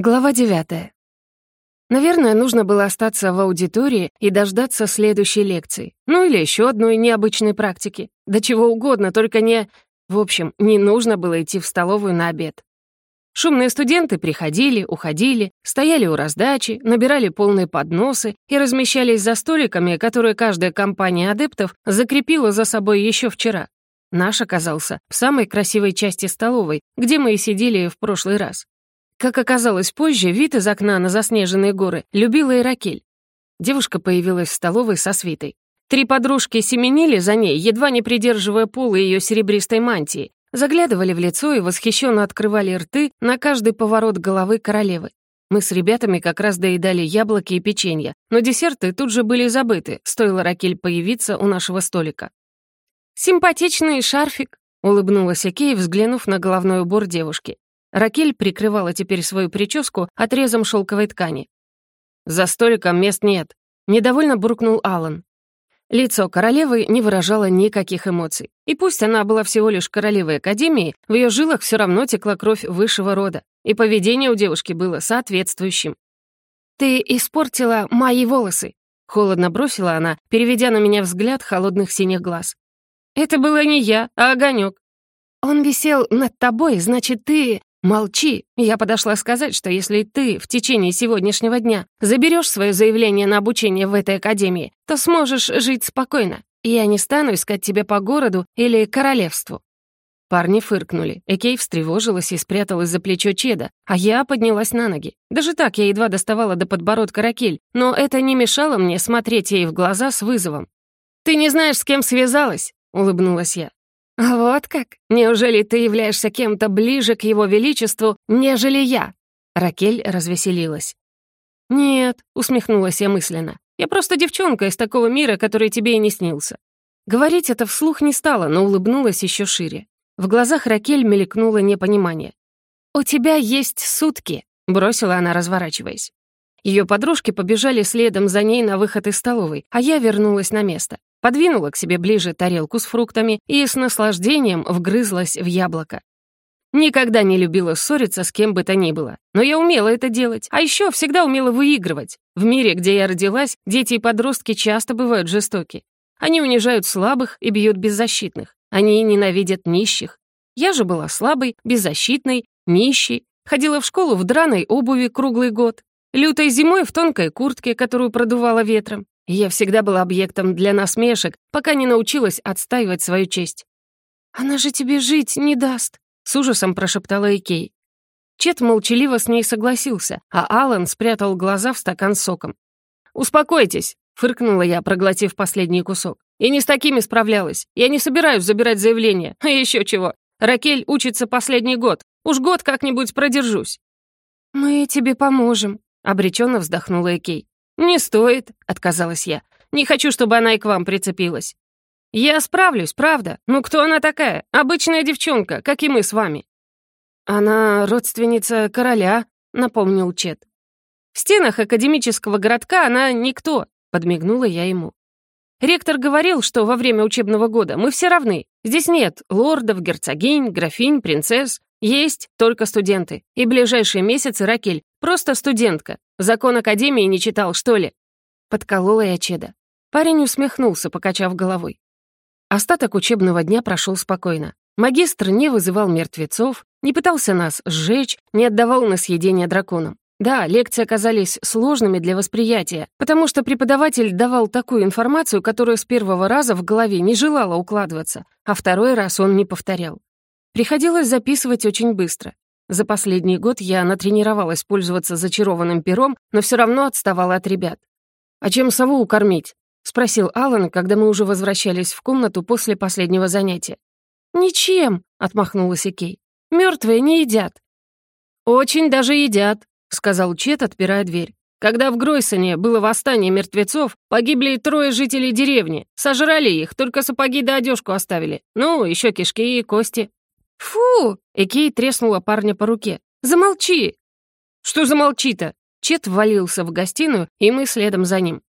Глава 9. Наверное, нужно было остаться в аудитории и дождаться следующей лекции. Ну или еще одной необычной практики. Да чего угодно, только не... В общем, не нужно было идти в столовую на обед. Шумные студенты приходили, уходили, стояли у раздачи, набирали полные подносы и размещались за столиками, которые каждая компания адептов закрепила за собой еще вчера. Наш оказался в самой красивой части столовой, где мы и сидели в прошлый раз. Как оказалось позже, вид из окна на заснеженные горы любила и Девушка появилась в столовой со свитой. Три подружки семенили за ней, едва не придерживая полы ее серебристой мантии, заглядывали в лицо и восхищенно открывали рты на каждый поворот головы королевы. Мы с ребятами как раз доедали яблоки и печенье, но десерты тут же были забыты, стоило Ракель появиться у нашего столика. «Симпатичный шарфик», — улыбнулась Экей, взглянув на головной убор девушки. Ракель прикрывала теперь свою прическу отрезом шелковой ткани. «За столиком мест нет», — недовольно буркнул Алан. Лицо королевы не выражало никаких эмоций. И пусть она была всего лишь королевой Академии, в ее жилах все равно текла кровь высшего рода, и поведение у девушки было соответствующим. «Ты испортила мои волосы», — холодно бросила она, переведя на меня взгляд холодных синих глаз. «Это было не я, а огонек. «Он висел над тобой, значит, ты...» «Молчи. Я подошла сказать, что если ты в течение сегодняшнего дня заберешь свое заявление на обучение в этой академии, то сможешь жить спокойно. Я не стану искать тебя по городу или королевству». Парни фыркнули. Экей встревожилась и спряталась за плечо Чеда, а я поднялась на ноги. Даже так я едва доставала до подбородка Ракель, но это не мешало мне смотреть ей в глаза с вызовом. «Ты не знаешь, с кем связалась?» — улыбнулась я. «Вот как? Неужели ты являешься кем-то ближе к его величеству, нежели я?» Ракель развеселилась. «Нет», — усмехнулась я мысленно. «Я просто девчонка из такого мира, который тебе и не снился». Говорить это вслух не стала, но улыбнулась еще шире. В глазах Ракель мелькнуло непонимание. «У тебя есть сутки», — бросила она, разворачиваясь. Ее подружки побежали следом за ней на выход из столовой, а я вернулась на место. Подвинула к себе ближе тарелку с фруктами и с наслаждением вгрызлась в яблоко. Никогда не любила ссориться с кем бы то ни было. Но я умела это делать, а еще всегда умела выигрывать. В мире, где я родилась, дети и подростки часто бывают жестоки. Они унижают слабых и бьют беззащитных. Они ненавидят нищих. Я же была слабой, беззащитной, нищей. Ходила в школу в драной обуви круглый год. Лютой зимой в тонкой куртке, которую продувало ветром. Я всегда была объектом для насмешек, пока не научилась отстаивать свою честь. «Она же тебе жить не даст», — с ужасом прошептала Экей. Чет молчаливо с ней согласился, а Алан спрятал глаза в стакан с соком. «Успокойтесь», — фыркнула я, проглотив последний кусок. «И не с такими справлялась. Я не собираюсь забирать заявление. А еще чего. Ракель учится последний год. Уж год как-нибудь продержусь». «Мы тебе поможем», Обреченно вздохнула Экей. «Не стоит», — отказалась я. «Не хочу, чтобы она и к вам прицепилась». «Я справлюсь, правда. Ну кто она такая? Обычная девчонка, как и мы с вами». «Она родственница короля», — напомнил Чет. «В стенах академического городка она никто», — подмигнула я ему. «Ректор говорил, что во время учебного года мы все равны. Здесь нет лордов, герцогинь, графинь, принцесс. Есть только студенты. И ближайшие месяцы Ракель. Просто студентка. Закон Академии не читал, что ли?» Подколола я Чеда. Парень усмехнулся, покачав головой. Остаток учебного дня прошел спокойно. Магистр не вызывал мертвецов, не пытался нас сжечь, не отдавал на съедение драконам. Да, лекции оказались сложными для восприятия, потому что преподаватель давал такую информацию, которую с первого раза в голове не желала укладываться, а второй раз он не повторял. Приходилось записывать очень быстро. За последний год я натренировалась пользоваться зачарованным пером, но все равно отставала от ребят. «А чем сову укормить? — спросил Алан, когда мы уже возвращались в комнату после последнего занятия. «Ничем», — отмахнулась Икей. «Мёртвые не едят». «Очень даже едят», — сказал Чет, отпирая дверь. «Когда в Гройсоне было восстание мертвецов, погибли трое жителей деревни. Сожрали их, только сапоги да одежку оставили. Ну, еще кишки и кости». «Фу!» — Экей треснула парня по руке. «Замолчи!» «Что замолчи-то?» Чет ввалился в гостиную, и мы следом за ним.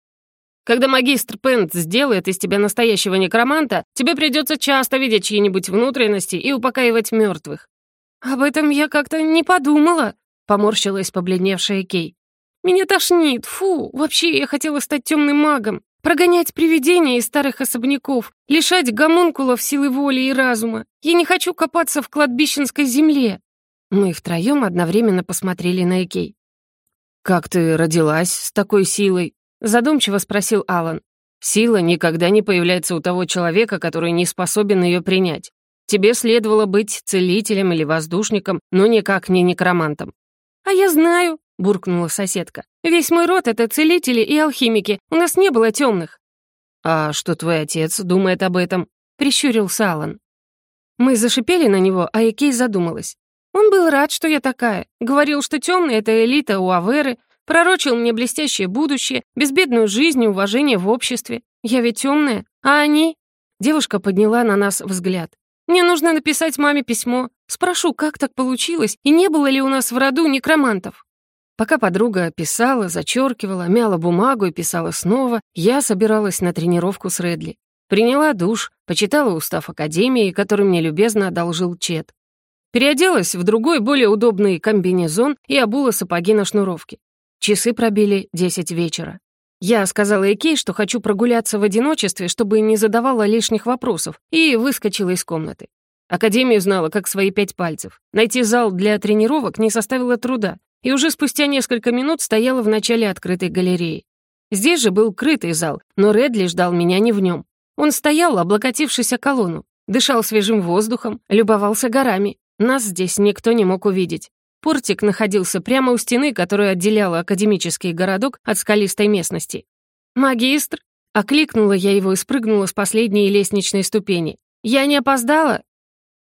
«Когда магистр Пент сделает из тебя настоящего некроманта, тебе придется часто видеть чьи-нибудь внутренности и упокаивать мертвых». «Об этом я как-то не подумала», — поморщилась побледневшая Кей. «Меня тошнит, фу, вообще я хотела стать темным магом». Прогонять привидения из старых особняков, лишать гомункулов силы воли и разума. Я не хочу копаться в кладбищенской земле». Мы втроем одновременно посмотрели на Экей. «Как ты родилась с такой силой?» — задумчиво спросил Алан. «Сила никогда не появляется у того человека, который не способен ее принять. Тебе следовало быть целителем или воздушником, но никак не некромантом». «А я знаю», — буркнула соседка. «Весь мой род — это целители и алхимики. У нас не было темных. «А что твой отец думает об этом?» — прищурил салан Мы зашипели на него, а Экей задумалась. «Он был рад, что я такая. Говорил, что темные это элита у Аверы. Пророчил мне блестящее будущее, безбедную жизнь и уважение в обществе. Я ведь темная, а они...» Девушка подняла на нас взгляд. «Мне нужно написать маме письмо. Спрошу, как так получилось, и не было ли у нас в роду некромантов?» Пока подруга писала, зачеркивала, мяла бумагу и писала снова, я собиралась на тренировку с Редли. Приняла душ, почитала устав академии, который мне любезно одолжил Чет. Переоделась в другой, более удобный комбинезон и обула сапоги на шнуровке. Часы пробили 10 вечера. Я сказала Экей, что хочу прогуляться в одиночестве, чтобы не задавала лишних вопросов, и выскочила из комнаты. Академию знала как свои пять пальцев. Найти зал для тренировок не составило труда, и уже спустя несколько минут стояла в начале открытой галереи. Здесь же был крытый зал, но Редли ждал меня не в нем. Он стоял, облокотившись о колонну, дышал свежим воздухом, любовался горами. Нас здесь никто не мог увидеть. Портик находился прямо у стены, которая отделяла академический городок от скалистой местности. «Магистр!» — окликнула я его и спрыгнула с последней лестничной ступени. «Я не опоздала?»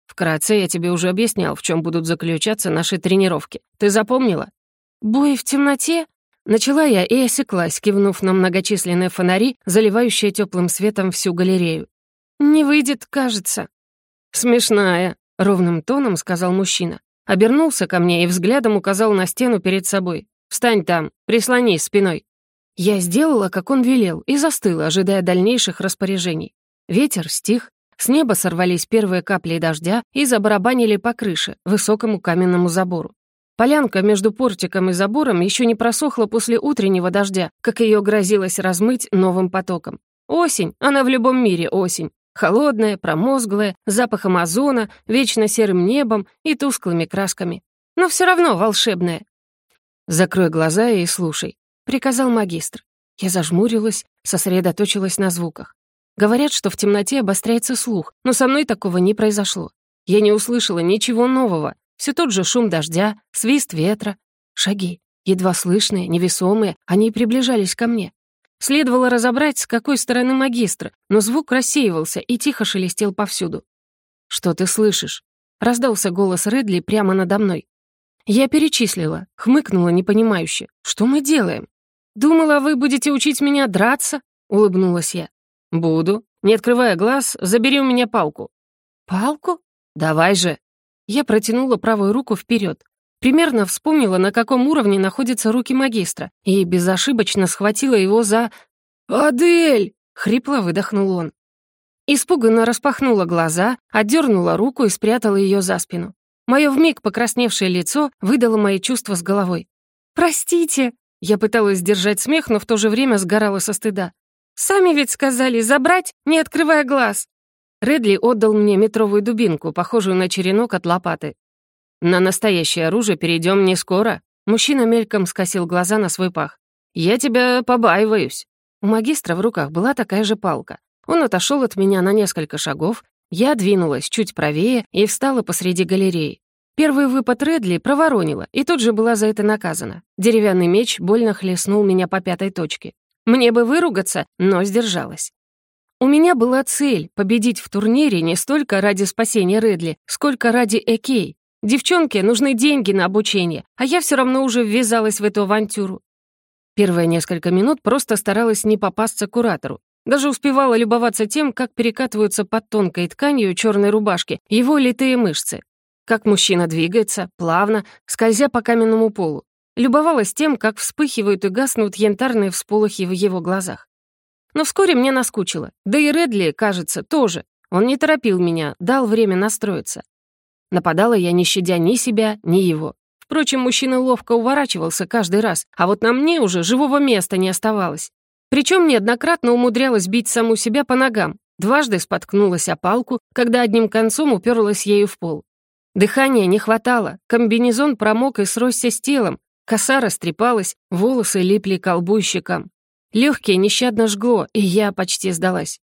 Вкратце я тебе уже объяснял, в чем будут заключаться наши тренировки. Ты запомнила? Бой в темноте? Начала я и осеклась, кивнув на многочисленные фонари, заливающие теплым светом всю галерею. «Не выйдет, кажется». «Смешная», — ровным тоном сказал мужчина. Обернулся ко мне и взглядом указал на стену перед собой. «Встань там, прислонись спиной». Я сделала, как он велел, и застыла, ожидая дальнейших распоряжений. Ветер стих, с неба сорвались первые капли дождя и забарабанили по крыше, высокому каменному забору. Полянка между портиком и забором еще не просохла после утреннего дождя, как ее грозилось размыть новым потоком. Осень, она в любом мире осень. Холодная, промозглая, запахом озона, вечно серым небом и тусклыми красками. Но все равно волшебная. «Закрой глаза и слушай», — приказал магистр. Я зажмурилась, сосредоточилась на звуках. Говорят, что в темноте обостряется слух, но со мной такого не произошло. Я не услышала ничего нового. Все тот же шум дождя, свист ветра, шаги. Едва слышные, невесомые, они приближались ко мне. Следовало разобрать, с какой стороны магистра, но звук рассеивался и тихо шелестел повсюду. «Что ты слышишь?» — раздался голос Редли прямо надо мной. Я перечислила, хмыкнула непонимающе. «Что мы делаем?» «Думала, вы будете учить меня драться?» — улыбнулась я. «Буду. Не открывая глаз, забери у меня палку». «Палку? Давай же». Я протянула правую руку вперед. Примерно вспомнила, на каком уровне находятся руки магистра, и безошибочно схватила его за... «Адель!» — хрипло выдохнул он. Испуганно распахнула глаза, отдернула руку и спрятала ее за спину. Мое вмиг покрасневшее лицо выдало мои чувства с головой. «Простите!» Я пыталась сдержать смех, но в то же время сгорала со стыда. Сами ведь сказали забрать, не открывая глаз». Редли отдал мне метровую дубинку, похожую на черенок от лопаты. «На настоящее оружие перейдем не скоро». Мужчина мельком скосил глаза на свой пах. «Я тебя побаиваюсь». У магистра в руках была такая же палка. Он отошел от меня на несколько шагов, я двинулась чуть правее и встала посреди галереи. Первый выпад Редли проворонила, и тут же была за это наказана. Деревянный меч больно хлестнул меня по пятой точке. Мне бы выругаться, но сдержалась. У меня была цель — победить в турнире не столько ради спасения Редли, сколько ради Экей. Девчонке нужны деньги на обучение, а я все равно уже ввязалась в эту авантюру. Первые несколько минут просто старалась не попасться куратору. Даже успевала любоваться тем, как перекатываются под тонкой тканью черной рубашки его литые мышцы. Как мужчина двигается, плавно, скользя по каменному полу. Любовалась тем, как вспыхивают и гаснут янтарные всполохи в его глазах. Но вскоре мне наскучило. Да и Редли, кажется, тоже. Он не торопил меня, дал время настроиться. Нападала я, не щадя ни себя, ни его. Впрочем, мужчина ловко уворачивался каждый раз, а вот на мне уже живого места не оставалось. Причем неоднократно умудрялась бить саму себя по ногам. Дважды споткнулась о палку, когда одним концом уперлась ею в пол. Дыхания не хватало, комбинезон промок и сросся с телом, Коса растрепалась, волосы липли к лбу и щекам. Легкие нещадно жгло, и я почти сдалась.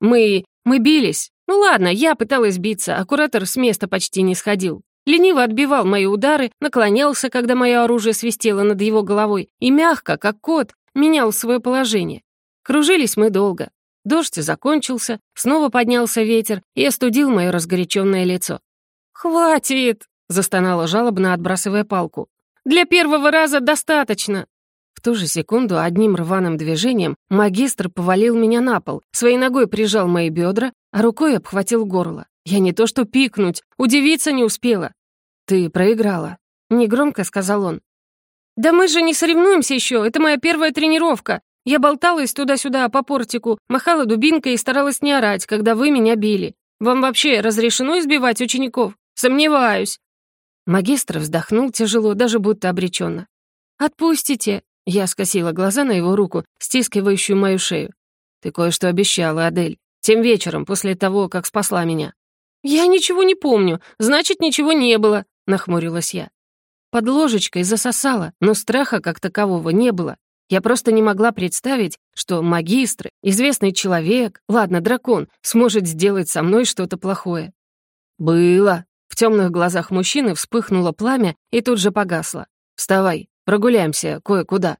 Мы... мы бились. Ну ладно, я пыталась биться, а куратор с места почти не сходил. Лениво отбивал мои удары, наклонялся, когда мое оружие свистело над его головой, и мягко, как кот, менял свое положение. Кружились мы долго. Дождь закончился, снова поднялся ветер и остудил мое разгоряченное лицо. «Хватит!» — застонала жалобно, отбрасывая палку. Для первого раза достаточно!» В ту же секунду одним рваным движением магистр повалил меня на пол, своей ногой прижал мои бедра, а рукой обхватил горло. Я не то что пикнуть, удивиться не успела. «Ты проиграла», — негромко сказал он. «Да мы же не соревнуемся еще, это моя первая тренировка. Я болталась туда-сюда по портику, махала дубинкой и старалась не орать, когда вы меня били. Вам вообще разрешено избивать учеников? Сомневаюсь. Магистр вздохнул тяжело, даже будто обреченно. «Отпустите!» — я скосила глаза на его руку, стискивающую мою шею. «Ты кое-что обещала, Адель. Тем вечером, после того, как спасла меня». «Я ничего не помню, значит, ничего не было», — нахмурилась я. Под ложечкой засосала, но страха как такового не было. Я просто не могла представить, что магистр, известный человек, ладно, дракон, сможет сделать со мной что-то плохое. «Было», в темных глазах мужчины вспыхнуло пламя и тут же погасло. «Вставай, прогуляемся кое-куда».